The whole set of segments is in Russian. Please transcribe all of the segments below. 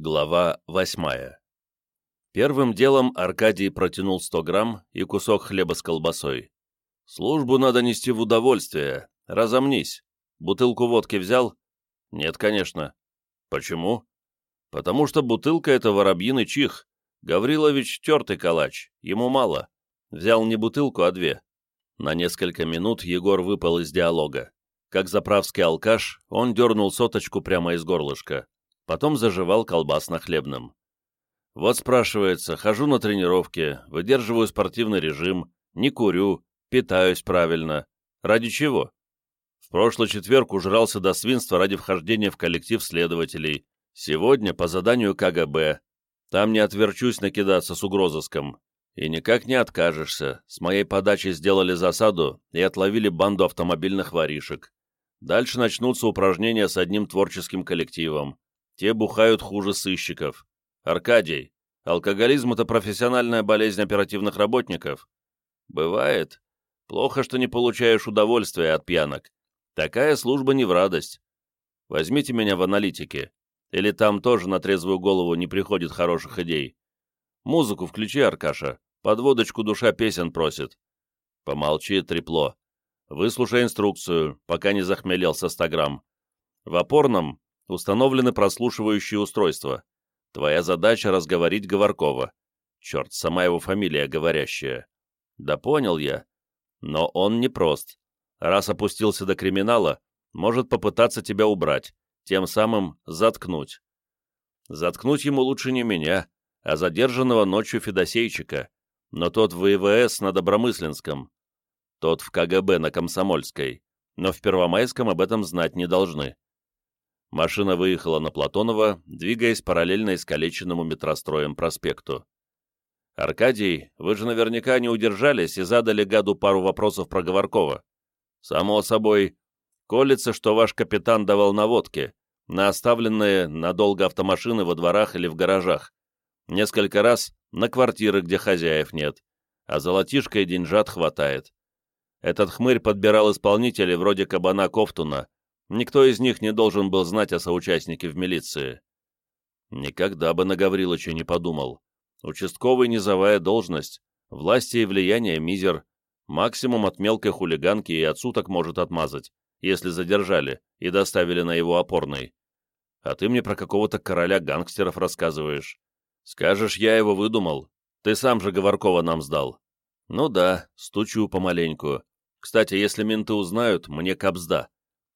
Глава восьмая. Первым делом Аркадий протянул 100 грамм и кусок хлеба с колбасой. «Службу надо нести в удовольствие. Разомнись. Бутылку водки взял?» «Нет, конечно». «Почему?» «Потому что бутылка — это воробьиный чих. Гаврилович тертый калач. Ему мало. Взял не бутылку, а две». На несколько минут Егор выпал из диалога. Как заправский алкаш, он дернул соточку прямо из горлышка потом заживал колбасно-хлебным. Вот спрашивается, хожу на тренировки, выдерживаю спортивный режим, не курю, питаюсь правильно. Ради чего? В прошлый четверг ужрался до свинства ради вхождения в коллектив следователей. Сегодня по заданию КГБ. Там не отверчусь накидаться с угрозыском. И никак не откажешься. С моей подачи сделали засаду и отловили банду автомобильных воришек. Дальше начнутся упражнения с одним творческим коллективом. Те бухают хуже сыщиков. Аркадий, алкоголизм — это профессиональная болезнь оперативных работников. Бывает. Плохо, что не получаешь удовольствия от пьянок. Такая служба не в радость. Возьмите меня в аналитике. Или там тоже на трезвую голову не приходит хороших идей. Музыку включи, Аркаша. Подводочку душа песен просит. Помолчи, трепло. Выслушай инструкцию, пока не захмелел со 100 грамм. В опорном Установлены прослушивающие устройства. Твоя задача — разговорить Говоркова. Черт, сама его фамилия говорящая. Да понял я. Но он непрост. Раз опустился до криминала, может попытаться тебя убрать, тем самым заткнуть. Заткнуть ему лучше не меня, а задержанного ночью Федосейчика, но тот в ИВС на Добромысленском, тот в КГБ на Комсомольской, но в Первомайском об этом знать не должны. Машина выехала на Платонова, двигаясь параллельно искалеченному метростроем проспекту. «Аркадий, вы же наверняка не удержались и задали гаду пару вопросов про Говоркова. Само собой, колется, что ваш капитан давал наводки на оставленные надолго автомашины во дворах или в гаражах. Несколько раз на квартиры, где хозяев нет, а золотишко и деньжат хватает. Этот хмырь подбирал исполнителей вроде кабана Кофтуна, Никто из них не должен был знать о соучастнике в милиции. Никогда бы на Гаврилыча не подумал. Участковый низовая должность, власти и влияние мизер, максимум от мелкой хулиганки и от суток может отмазать, если задержали и доставили на его опорный. А ты мне про какого-то короля гангстеров рассказываешь. Скажешь, я его выдумал. Ты сам же Говоркова нам сдал. Ну да, стучу помаленьку. Кстати, если менты узнают, мне капсда.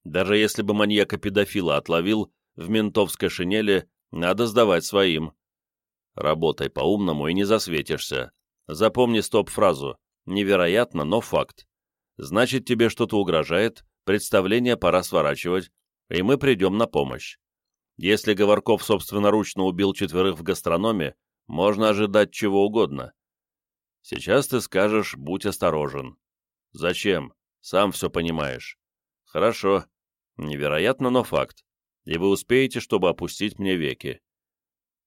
Даже если бы маньяка-педофила отловил, в ментовской шинели надо сдавать своим. Работай по-умному и не засветишься. Запомни стоп-фразу. Невероятно, но факт. Значит, тебе что-то угрожает, представление пора сворачивать, и мы придем на помощь. Если Говорков собственноручно убил четверых в гастрономе, можно ожидать чего угодно. Сейчас ты скажешь «будь осторожен». Зачем? Сам все понимаешь. Хорошо. Невероятно, но факт. И вы успеете, чтобы опустить мне веки.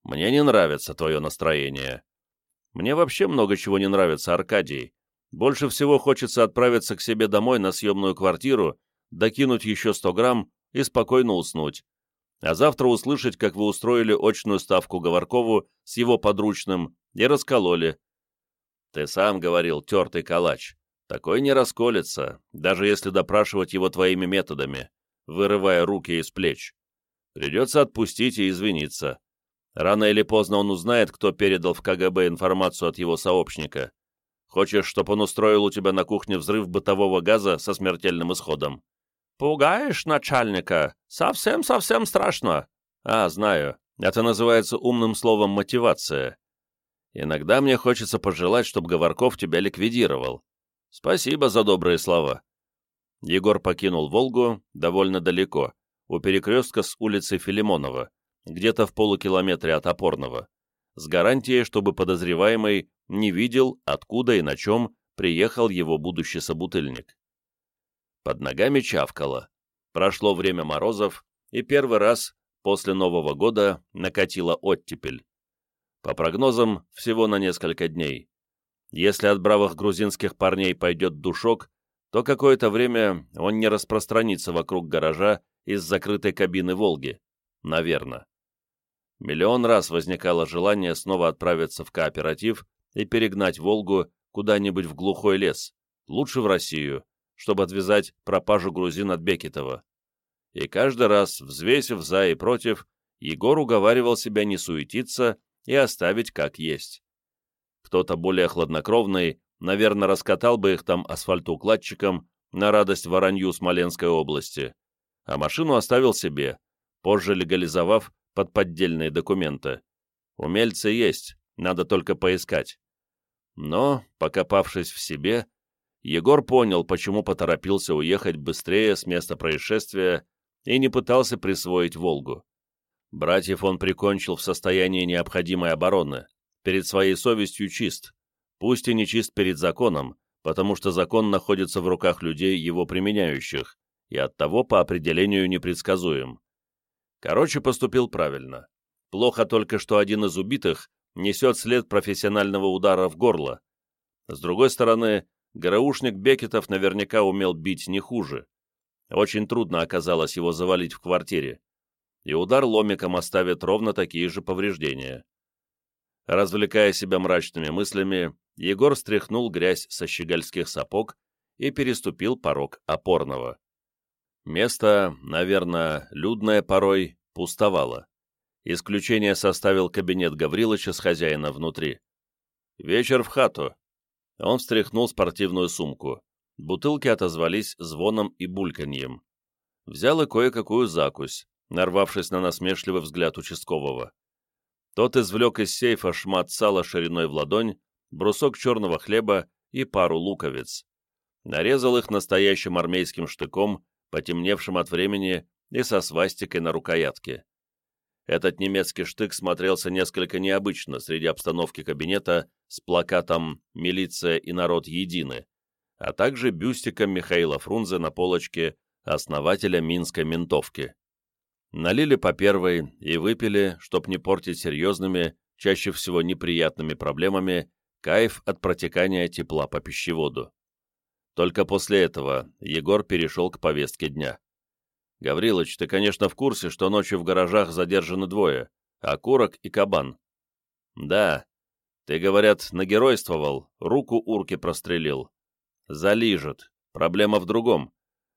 Мне не нравится твое настроение. Мне вообще много чего не нравится, Аркадий. Больше всего хочется отправиться к себе домой на съемную квартиру, докинуть еще 100 грамм и спокойно уснуть. А завтра услышать, как вы устроили очную ставку Говоркову с его подручным и раскололи. Ты сам говорил, тертый калач. Такой не расколется, даже если допрашивать его твоими методами, вырывая руки из плеч. Придется отпустить и извиниться. Рано или поздно он узнает, кто передал в КГБ информацию от его сообщника. Хочешь, чтобы он устроил у тебя на кухне взрыв бытового газа со смертельным исходом? Пугаешь начальника? Совсем-совсем страшно. А, знаю. Это называется умным словом мотивация. Иногда мне хочется пожелать, чтобы Говорков тебя ликвидировал. Спасибо за добрые слова. Егор покинул Волгу довольно далеко, у перекрестка с улицей Филимонова, где-то в полукилометре от Опорного, с гарантией, чтобы подозреваемый не видел, откуда и на чем приехал его будущий собутыльник. Под ногами чавкало. Прошло время морозов, и первый раз после Нового года накатила оттепель. По прогнозам, всего на несколько дней. Если от бравых грузинских парней пойдет душок, то какое-то время он не распространится вокруг гаража из закрытой кабины «Волги». Наверное. Миллион раз возникало желание снова отправиться в кооператив и перегнать «Волгу» куда-нибудь в глухой лес, лучше в Россию, чтобы отвязать пропажу грузин от Бекетова. И каждый раз, взвесив за и против, Егор уговаривал себя не суетиться и оставить как есть. Кто-то более хладнокровный, наверное, раскатал бы их там асфальтоукладчиком на радость Воронью Смоленской области, а машину оставил себе, позже легализовав под поддельные документы. Умельцы есть, надо только поискать. Но, покопавшись в себе, Егор понял, почему поторопился уехать быстрее с места происшествия и не пытался присвоить «Волгу». Братьев он прикончил в состоянии необходимой обороны, перед своей совестью чист, пусть и не чист перед законом, потому что закон находится в руках людей, его применяющих, и оттого по определению непредсказуем. Короче, поступил правильно. Плохо только, что один из убитых несет след профессионального удара в горло. С другой стороны, ГРУшник Бекетов наверняка умел бить не хуже. Очень трудно оказалось его завалить в квартире. И удар ломиком оставит ровно такие же повреждения. Развлекая себя мрачными мыслями, Егор стряхнул грязь со щегольских сапог и переступил порог опорного. Место, наверное, людное порой, пустовало. Исключение составил кабинет Гаврилыча с хозяина внутри. «Вечер в хату». Он встряхнул спортивную сумку. Бутылки отозвались звоном и бульканьем. Взял и кое-какую закусь, нарвавшись на насмешливый взгляд участкового. Тот извлек из сейфа шмат сала шириной в ладонь, брусок черного хлеба и пару луковиц. Нарезал их настоящим армейским штыком, потемневшим от времени и со свастикой на рукоятке. Этот немецкий штык смотрелся несколько необычно среди обстановки кабинета с плакатом «Милиция и народ едины», а также бюстиком Михаила Фрунзе на полочке основателя Минской ментовки. Налили по первой и выпили, чтоб не портить серьезными, чаще всего неприятными проблемами, кайф от протекания тепла по пищеводу. Только после этого Егор перешел к повестке дня. «Гаврилыч, ты, конечно, в курсе, что ночью в гаражах задержаны двое, окурок и кабан». «Да. Ты, говорят, нагеройствовал, руку урки прострелил. Залижет. Проблема в другом.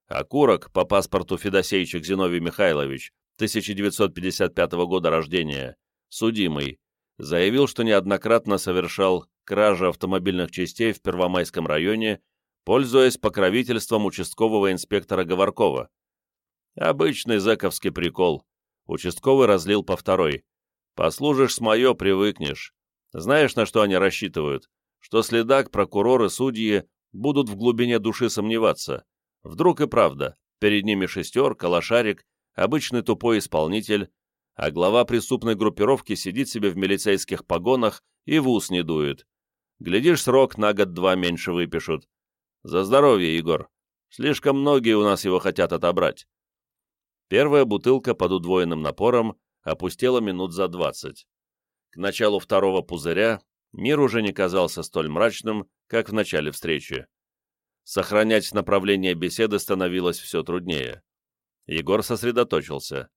Окурок по паспорту Федосейчик Зиновий Михайлович, 1955 года рождения, судимый, заявил, что неоднократно совершал кражи автомобильных частей в Первомайском районе, пользуясь покровительством участкового инспектора Говоркова. Обычный зэковский прикол. Участковый разлил по второй. Послужишь с мое, привыкнешь. Знаешь, на что они рассчитывают? Что следак, прокурор и судьи будут в глубине души сомневаться. Вдруг и правда, перед ними шестерка, лошарик, обычный тупой исполнитель, а глава преступной группировки сидит себе в милицейских погонах и в ус не дует. Глядишь, срок на год-два меньше выпишут. За здоровье, Егор. Слишком многие у нас его хотят отобрать. Первая бутылка под удвоенным напором опустела минут за двадцать. К началу второго пузыря мир уже не казался столь мрачным, как в начале встречи. Сохранять направление беседы становилось все труднее. Егор сосредоточился.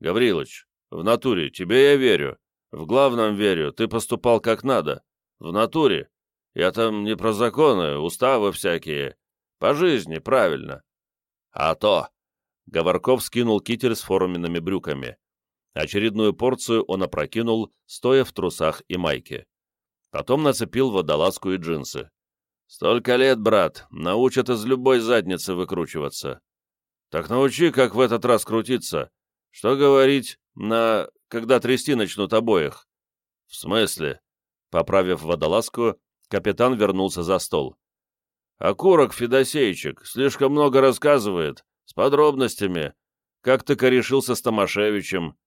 «Гаврилыч, в натуре, тебе я верю. В главном верю, ты поступал как надо. В натуре. Я там не про законы, уставы всякие. По жизни, правильно. А то, Говорков скинул китель с форменными брюками. Очередную порцию он опрокинул, стоя в трусах и майке. Потом нацепил водолазку и джинсы. «Столько лет, брат, научат из любой задницы выкручиваться». «Так научи, как в этот раз крутиться. Что говорить на... когда трясти начнут обоих?» «В смысле?» Поправив водолазку, капитан вернулся за стол. «Окурок, Федосейчик, слишком много рассказывает. С подробностями. Как ты корешился с Томашевичем?»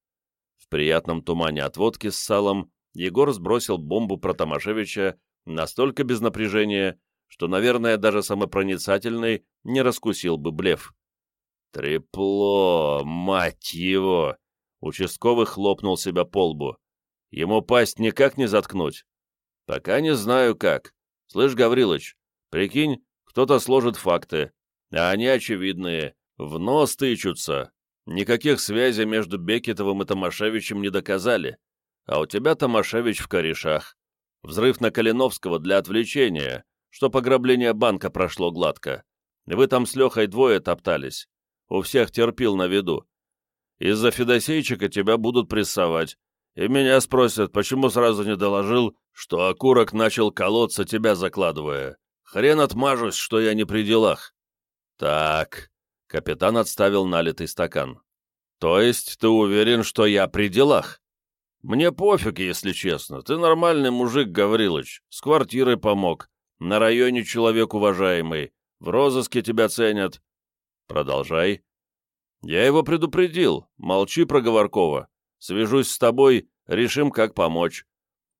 В приятном тумане от водки с салом Егор сбросил бомбу про Томашевича настолько без напряжения, что, наверное, даже самопроницательный не раскусил бы блеф. «Трепло, мать его!» Участковый хлопнул себя по лбу. «Ему пасть никак не заткнуть?» «Пока не знаю как. Слышь, Гаврилыч, прикинь, кто-то сложит факты, а они очевидные, в нос тычутся. Никаких связей между Бекетовым и Томашевичем не доказали, а у тебя Томашевич в корешах. Взрыв на Калиновского для отвлечения, что пограбление банка прошло гладко. Вы там с Лехой двое топтались. У всех терпил на виду. Из-за Федосейчика тебя будут прессовать. И меня спросят, почему сразу не доложил, что окурок начал колоться, тебя закладывая. Хрен отмажусь, что я не при делах. Так, капитан отставил налитый стакан. То есть ты уверен, что я при делах? Мне пофиг, если честно. Ты нормальный мужик, Гаврилыч. С квартирой помог. На районе человек уважаемый. В розыске тебя ценят. Продолжай. Я его предупредил. Молчи про Говоркова. Свяжусь с тобой, решим, как помочь.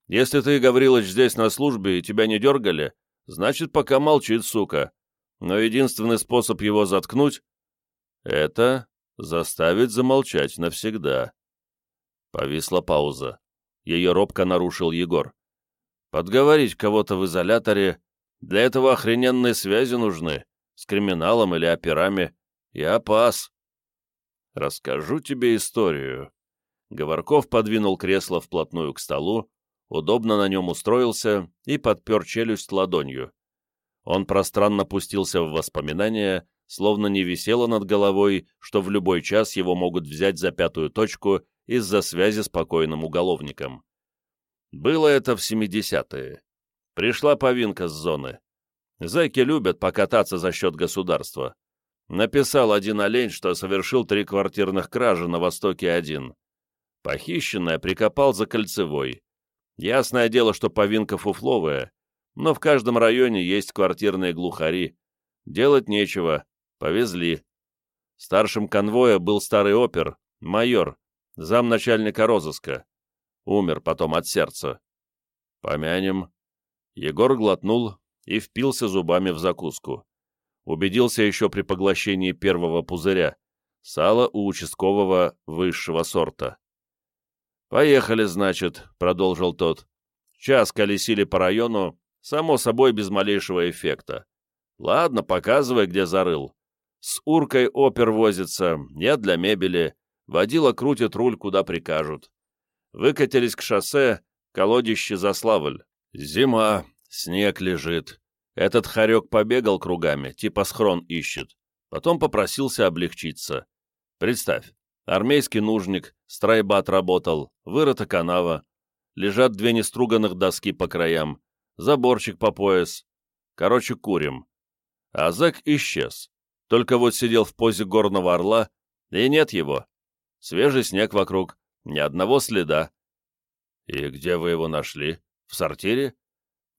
Если ты, Гаврилыч, здесь на службе и тебя не дергали, значит, пока молчит, сука. Но единственный способ его заткнуть — это заставить замолчать навсегда. Повисла пауза. Ее робко нарушил Егор. Подговорить кого-то в изоляторе, для этого охрененные связи нужны, с криминалом или операми. Я пас. Расскажу тебе историю. Говорков подвинул кресло вплотную к столу, удобно на нем устроился и подпер челюсть ладонью. Он пространно пустился в воспоминания, словно не висело над головой, что в любой час его могут взять за пятую точку из-за связи с покойным уголовником. Было это в 70-е. Пришла повинка с зоны. Зайки любят покататься за счет государства. Написал один олень, что совершил три квартирных кражи на Востоке один. Похищенное прикопал за кольцевой. Ясное дело, что повинка фуфловая, но в каждом районе есть квартирные глухари. Делать нечего. Повезли. Старшим конвоя был старый опер, майор, замначальника розыска. Умер потом от сердца. Помянем. Егор глотнул и впился зубами в закуску убедился еще при поглощении первого пузыря, сало у участкового высшего сорта. «Поехали, значит», — продолжил тот. «Час колесили по району, само собой без малейшего эффекта. Ладно, показывай, где зарыл. С уркой опер возится, я для мебели, водила крутит руль, куда прикажут. Выкатились к шоссе, колодище Заславль. Зима, снег лежит. Этот хорек побегал кругами, типа схрон ищет. Потом попросился облегчиться. Представь, армейский нужник, страйбат работал, вырыта канава, лежат две неструганных доски по краям, заборчик по пояс. Короче, курим. А зэк исчез. Только вот сидел в позе горного орла, и нет его. Свежий снег вокруг, ни одного следа. И где вы его нашли? В сортире?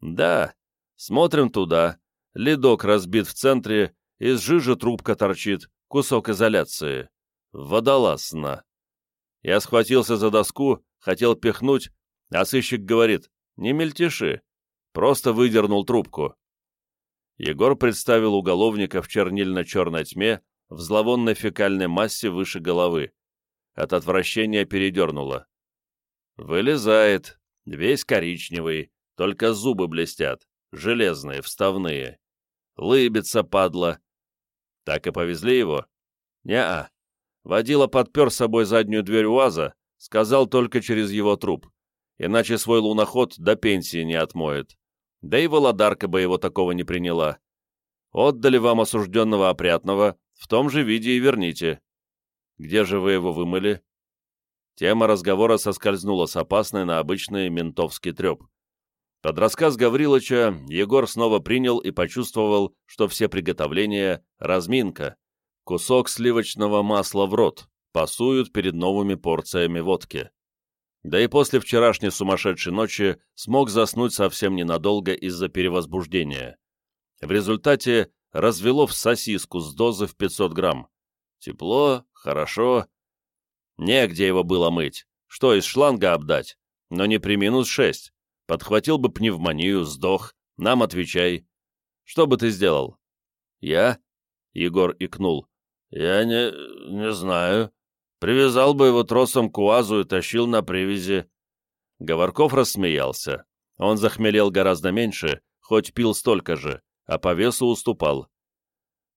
Да, Смотрим туда. Ледок разбит в центре, из жижи трубка торчит, кусок изоляции. Водолазно. Я схватился за доску, хотел пихнуть, а сыщик говорит, не мельтеши, просто выдернул трубку. Егор представил уголовника в чернильно-черной тьме, в зловонной фекальной массе выше головы. От отвращения передернуло. Вылезает, весь коричневый, только зубы блестят железные, вставные. Лыбится, падла. Так и повезли его? Не-а. Водила подпер с собой заднюю дверь УАЗа, сказал только через его труп. Иначе свой луноход до пенсии не отмоет. Да и Володарка бы его такого не приняла. Отдали вам осужденного опрятного, в том же виде и верните. Где же вы его вымыли? Тема разговора соскользнула с опасной на обычный ментовский треп. Под рассказ Гаврилыча Егор снова принял и почувствовал, что все приготовления — разминка. Кусок сливочного масла в рот, пасуют перед новыми порциями водки. Да и после вчерашней сумасшедшей ночи смог заснуть совсем ненадолго из-за перевозбуждения. В результате развело в сосиску с дозы в 500 грамм. Тепло, хорошо. Негде его было мыть. Что, из шланга обдать? Но не при минус 6. Подхватил бы пневмонию, сдох. Нам отвечай. Что бы ты сделал? Я? Егор икнул. Я не... не знаю. Привязал бы его тросом к УАЗу и тащил на привязи. Говорков рассмеялся. Он захмелел гораздо меньше, хоть пил столько же, а по весу уступал.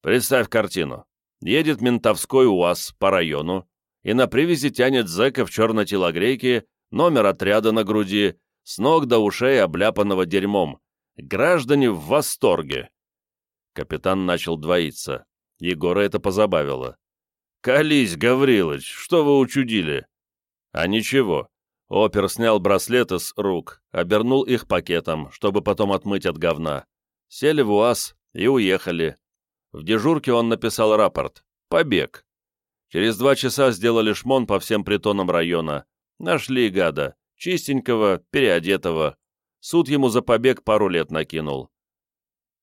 Представь картину. едет ментовской УАЗ по району и на привязи тянет зэка в черной телогрейке, номер отряда на груди, с ног до ушей обляпанного дерьмом. Граждане в восторге. Капитан начал двоиться. Егора это позабавило. «Колись, Гаврилыч, что вы учудили?» «А ничего». Опер снял браслеты с рук, обернул их пакетом, чтобы потом отмыть от говна. Сели в УАЗ и уехали. В дежурке он написал рапорт. Побег. Через два часа сделали шмон по всем притонам района. Нашли гада. Чистенького, переодетого. Суд ему за побег пару лет накинул.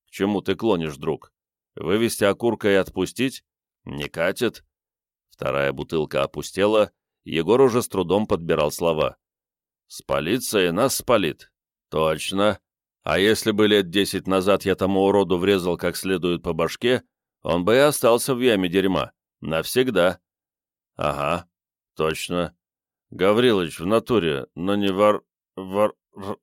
К чему ты клонишь, друг? Вывести окурка и отпустить? Не катит. Вторая бутылка опустела, Егор уже с трудом подбирал слова. «Спалится и нас спалит». «Точно. А если бы лет десять назад я тому уроду врезал как следует по башке, он бы и остался в яме дерьма. Навсегда». «Ага, точно. Гаврилыч, в натуре, но не вар... вар...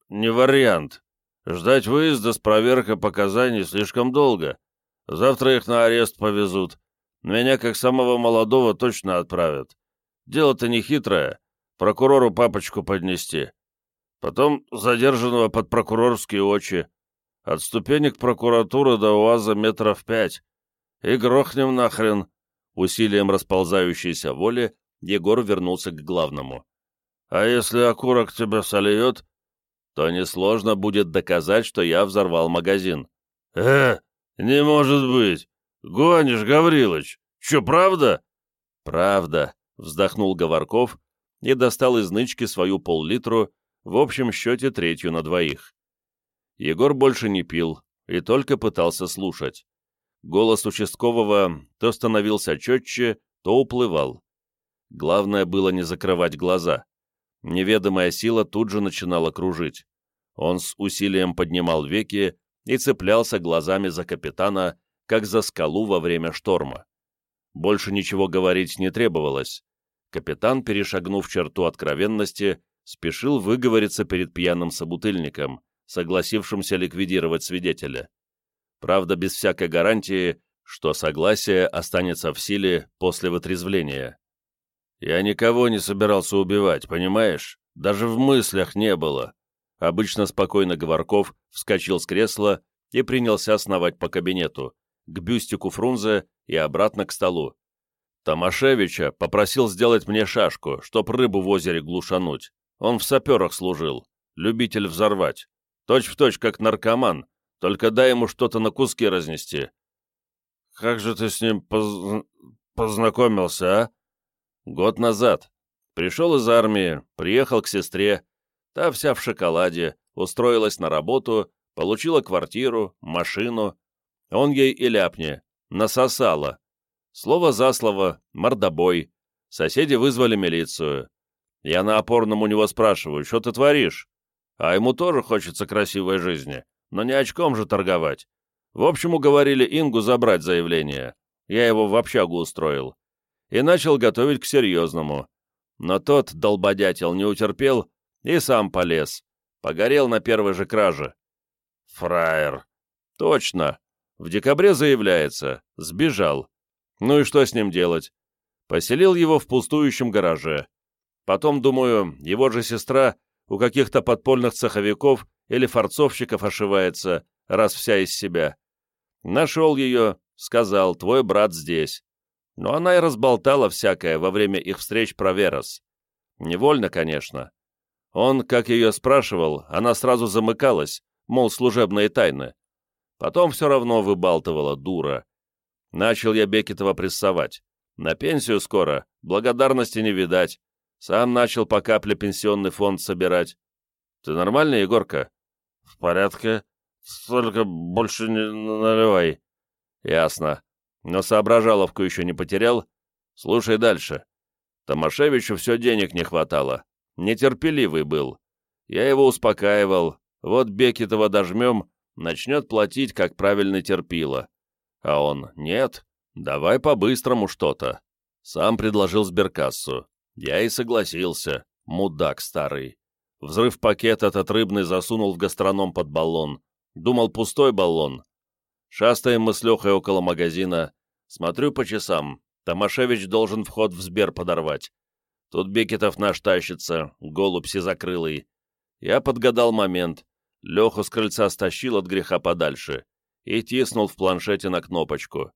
не вариант. Ждать выезда с проверкой показаний слишком долго. Завтра их на арест повезут. Меня, как самого молодого, точно отправят. Дело-то не хитрое. Прокурору папочку поднести. Потом задержанного под прокурорские очи. От ступенек прокуратуры до УАЗа метров пять. И грохнем нахрен. Усилием расползающейся воли Егор вернулся к главному. А если окурок тебя сольет, то несложно будет доказать, что я взорвал магазин. Э, не может быть! Гонишь, Гаврилыч! Че, правда? Правда, вздохнул Говорков и достал из нычки свою пол-литру, в общем счете третью на двоих. Егор больше не пил и только пытался слушать. Голос участкового то становился четче, то уплывал. Главное было не закрывать глаза. Неведомая сила тут же начинала кружить. Он с усилием поднимал веки и цеплялся глазами за капитана, как за скалу во время шторма. Больше ничего говорить не требовалось. Капитан, перешагнув черту откровенности, спешил выговориться перед пьяным собутыльником, согласившимся ликвидировать свидетеля. Правда, без всякой гарантии, что согласие останется в силе после вытрезвления. «Я никого не собирался убивать, понимаешь? Даже в мыслях не было». Обычно спокойно Говорков вскочил с кресла и принялся сновать по кабинету, к бюстику Фрунзе и обратно к столу. Томашевича попросил сделать мне шашку, чтоб рыбу в озере глушануть. Он в саперах служил, любитель взорвать. Точь в точь, как наркоман, только дай ему что-то на куски разнести. Как же ты с ним поз... познакомился, а? Год назад. Пришел из армии, приехал к сестре. Та вся в шоколаде, устроилась на работу, получила квартиру, машину. Он ей и ляпни, насосала. Слово за слово, мордобой. Соседи вызвали милицию. Я на опорном у него спрашиваю, что ты творишь? А ему тоже хочется красивой жизни, но не очком же торговать. В общем, уговорили Ингу забрать заявление. Я его в общагу устроил и начал готовить к серьезному. Но тот, долбодятел, не утерпел и сам полез. Погорел на первой же краже. Фраер. Точно. В декабре заявляется. Сбежал. Ну и что с ним делать? Поселил его в пустующем гараже. Потом, думаю, его же сестра у каких-то подпольных цеховиков или форцовщиков ошивается, раз вся из себя. Нашел ее, сказал, твой брат здесь но она и разболтала всякое во время их встреч про Верос. Невольно, конечно. Он, как ее спрашивал, она сразу замыкалась, мол, служебные тайны. Потом все равно выбалтывала, дура. Начал я Бекетова прессовать. На пенсию скоро, благодарности не видать. Сам начал по капле пенсионный фонд собирать. Ты нормальный, Егорка? В порядке. Только больше не наливай. Ясно но соображаловку еще не потерял. Слушай дальше. Томашевичу все денег не хватало. Нетерпеливый был. Я его успокаивал. Вот Бекетова дожмем, начнет платить, как правильно терпило. А он, нет, давай по-быстрому что-то. Сам предложил сберкассу. Я и согласился. Мудак старый. Взрыв пакет этот рыбный засунул в гастроном под баллон. Думал, пустой баллон. Шастаем мы с Лехой около магазина. Смотрю по часам. Томашевич должен вход в Сбер подорвать. Тут Бекетов наш тащится, голубь закрылый. Я подгадал момент. Леху с крыльца стащил от греха подальше и тиснул в планшете на кнопочку.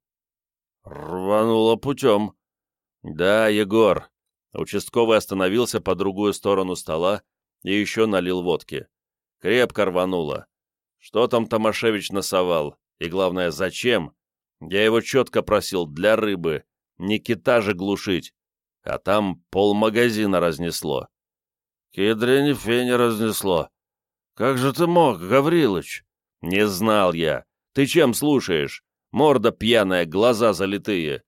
Рвануло путем. Да, Егор. Участковый остановился по другую сторону стола и еще налил водки. Крепко рвануло. Что там Томашевич насовал? И главное, зачем? Я его четко просил для рыбы, не кита же глушить. А там полмагазина разнесло. Кедрень фени разнесло. Как же ты мог, Гаврилыч? Не знал я. Ты чем слушаешь? Морда пьяная, глаза залитые.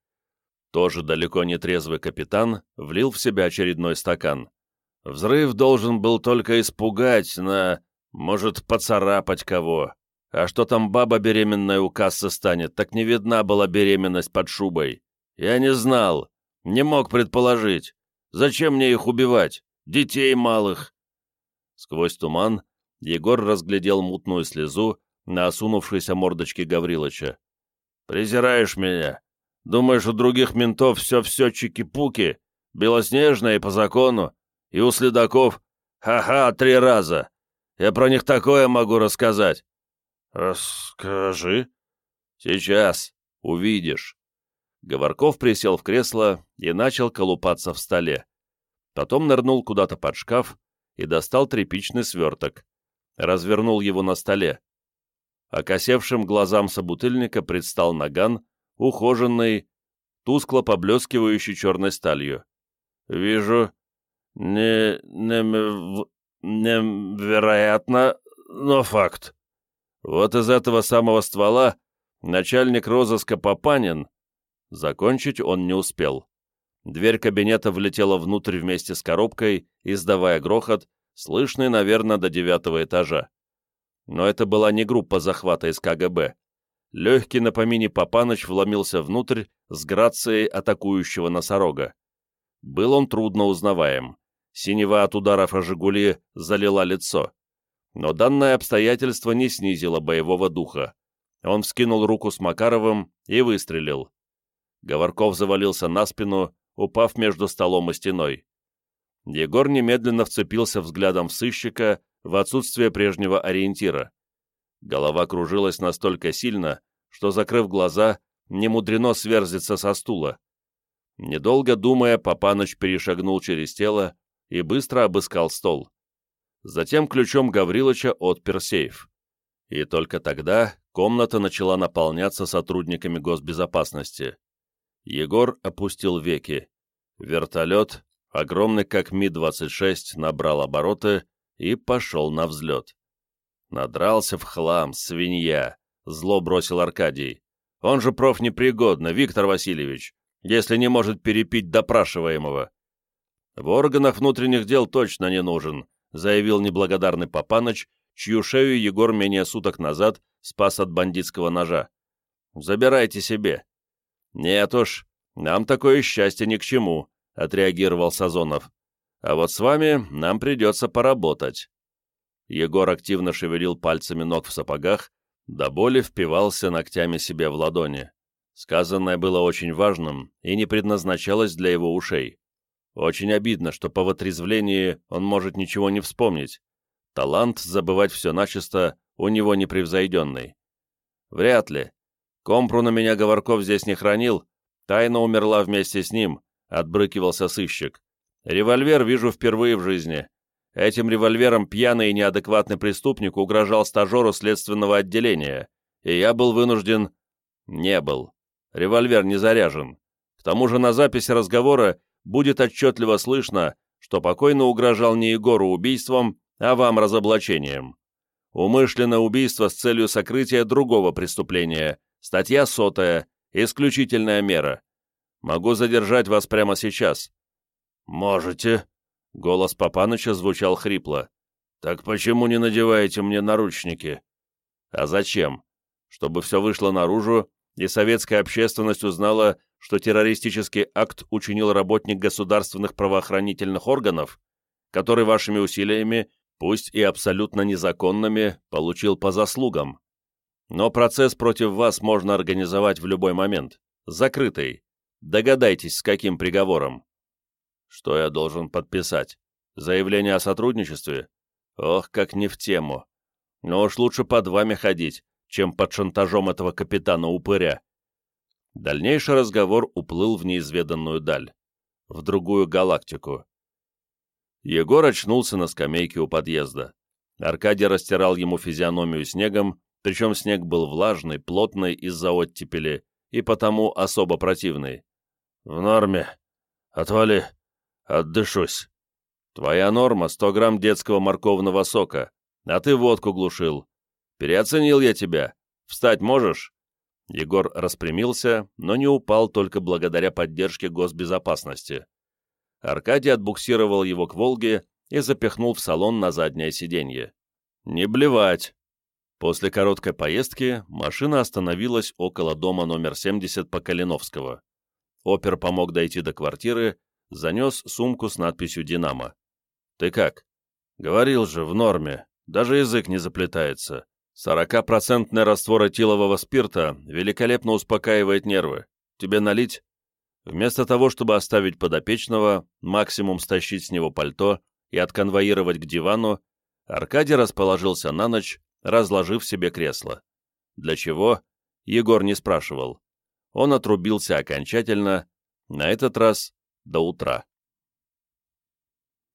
Тоже далеко не трезвый капитан влил в себя очередной стакан. Взрыв должен был только испугать на... Может, поцарапать кого. А что там баба беременная у кассы станет, так не видна была беременность под шубой. Я не знал, не мог предположить. Зачем мне их убивать? Детей малых. Сквозь туман Егор разглядел мутную слезу на осунувшейся мордочке Гаврилыча. «Презираешь меня? Думаешь, у других ментов все-все чики-пуки, белоснежное и по закону, и у следаков ха-ха три раза. Я про них такое могу рассказать». «Расскажи». «Сейчас. Увидишь». Говорков присел в кресло и начал колупаться в столе. Потом нырнул куда-то под шкаф и достал тряпичный сверток. Развернул его на столе. Окосевшим глазам собутыльника предстал наган, ухоженный, тускло поблескивающий черной сталью. «Вижу, не, не, невероятно, но факт. Вот из этого самого ствола начальник розыска Папанин Закончить он не успел. Дверь кабинета влетела внутрь вместе с коробкой, издавая грохот, слышный, наверное, до девятого этажа. Но это была не группа захвата из КГБ. Легкий на помине Папаныч вломился внутрь с грацией атакующего носорога. Был он трудно узнаваем. Синева от ударов о «Жигули» залила лицо. Но данное обстоятельство не снизило боевого духа. Он вскинул руку с Макаровым и выстрелил. Говорков завалился на спину, упав между столом и стеной. Егор немедленно вцепился взглядом в сыщика в отсутствие прежнего ориентира. Голова кружилась настолько сильно, что, закрыв глаза, не мудрено сверзиться со стула. Недолго думая, Папаныч перешагнул через тело и быстро обыскал стол. Затем ключом Гаврилыча отпер сейф. И только тогда комната начала наполняться сотрудниками госбезопасности. Егор опустил веки. Вертолет, огромный как Ми-26, набрал обороты и пошел на взлет. Надрался в хлам, свинья, зло бросил Аркадий. Он же профнепригодно, Виктор Васильевич, если не может перепить допрашиваемого. В органах внутренних дел точно не нужен, заявил неблагодарный Папаныч, чью шею Егор менее суток назад спас от бандитского ножа. Забирайте себе. «Нет уж, нам такое счастье ни к чему», — отреагировал Сазонов. «А вот с вами нам придется поработать». Егор активно шевелил пальцами ног в сапогах, до боли впивался ногтями себе в ладони. Сказанное было очень важным и не предназначалось для его ушей. Очень обидно, что по вотрезвлении он может ничего не вспомнить. Талант забывать все начисто у него непревзойденный. Вряд ли, Компру на меня Говорков здесь не хранил, тайна умерла вместе с ним, отбрыкивался сыщик. Револьвер вижу впервые в жизни. Этим револьвером пьяный и неадекватный преступник угрожал стажеру следственного отделения, и я был вынужден... Не был. Револьвер не заряжен. К тому же на записи разговора будет отчетливо слышно, что покойно угрожал не Егору убийством, а вам разоблачением. Умышленное убийство с целью сокрытия другого преступления, Статья сотая. Исключительная мера. Могу задержать вас прямо сейчас». «Можете». Голос Папаныча звучал хрипло. «Так почему не надеваете мне наручники?» «А зачем? Чтобы все вышло наружу, и советская общественность узнала, что террористический акт учинил работник государственных правоохранительных органов, который вашими усилиями, пусть и абсолютно незаконными, получил по заслугам. Но процесс против вас можно организовать в любой момент. закрытый. Догадайтесь, с каким приговором. Что я должен подписать? Заявление о сотрудничестве? Ох, как не в тему. Но уж лучше под вами ходить, чем под шантажом этого капитана-упыря. Дальнейший разговор уплыл в неизведанную даль, в другую галактику. Егор очнулся на скамейке у подъезда. Аркадий растирал ему физиономию снегом, причем снег был влажный, плотный из-за оттепели и потому особо противный. «В норме. Отвали. Отдышусь. Твоя норма — сто грамм детского морковного сока, а ты водку глушил. Переоценил я тебя. Встать можешь?» Егор распрямился, но не упал только благодаря поддержке госбезопасности. Аркадий отбуксировал его к «Волге» и запихнул в салон на заднее сиденье. «Не блевать!» После короткой поездки машина остановилась около дома номер 70 по Калиновского. Опер помог дойти до квартиры, занес сумку с надписью «Динамо». «Ты как?» «Говорил же, в норме. Даже язык не заплетается. 40-процентный раствор этилового спирта великолепно успокаивает нервы. Тебе налить?» Вместо того, чтобы оставить подопечного, максимум стащить с него пальто и отконвоировать к дивану, Аркадий расположился на ночь, разложив себе кресло. Для чего? Егор не спрашивал. Он отрубился окончательно, на этот раз до утра.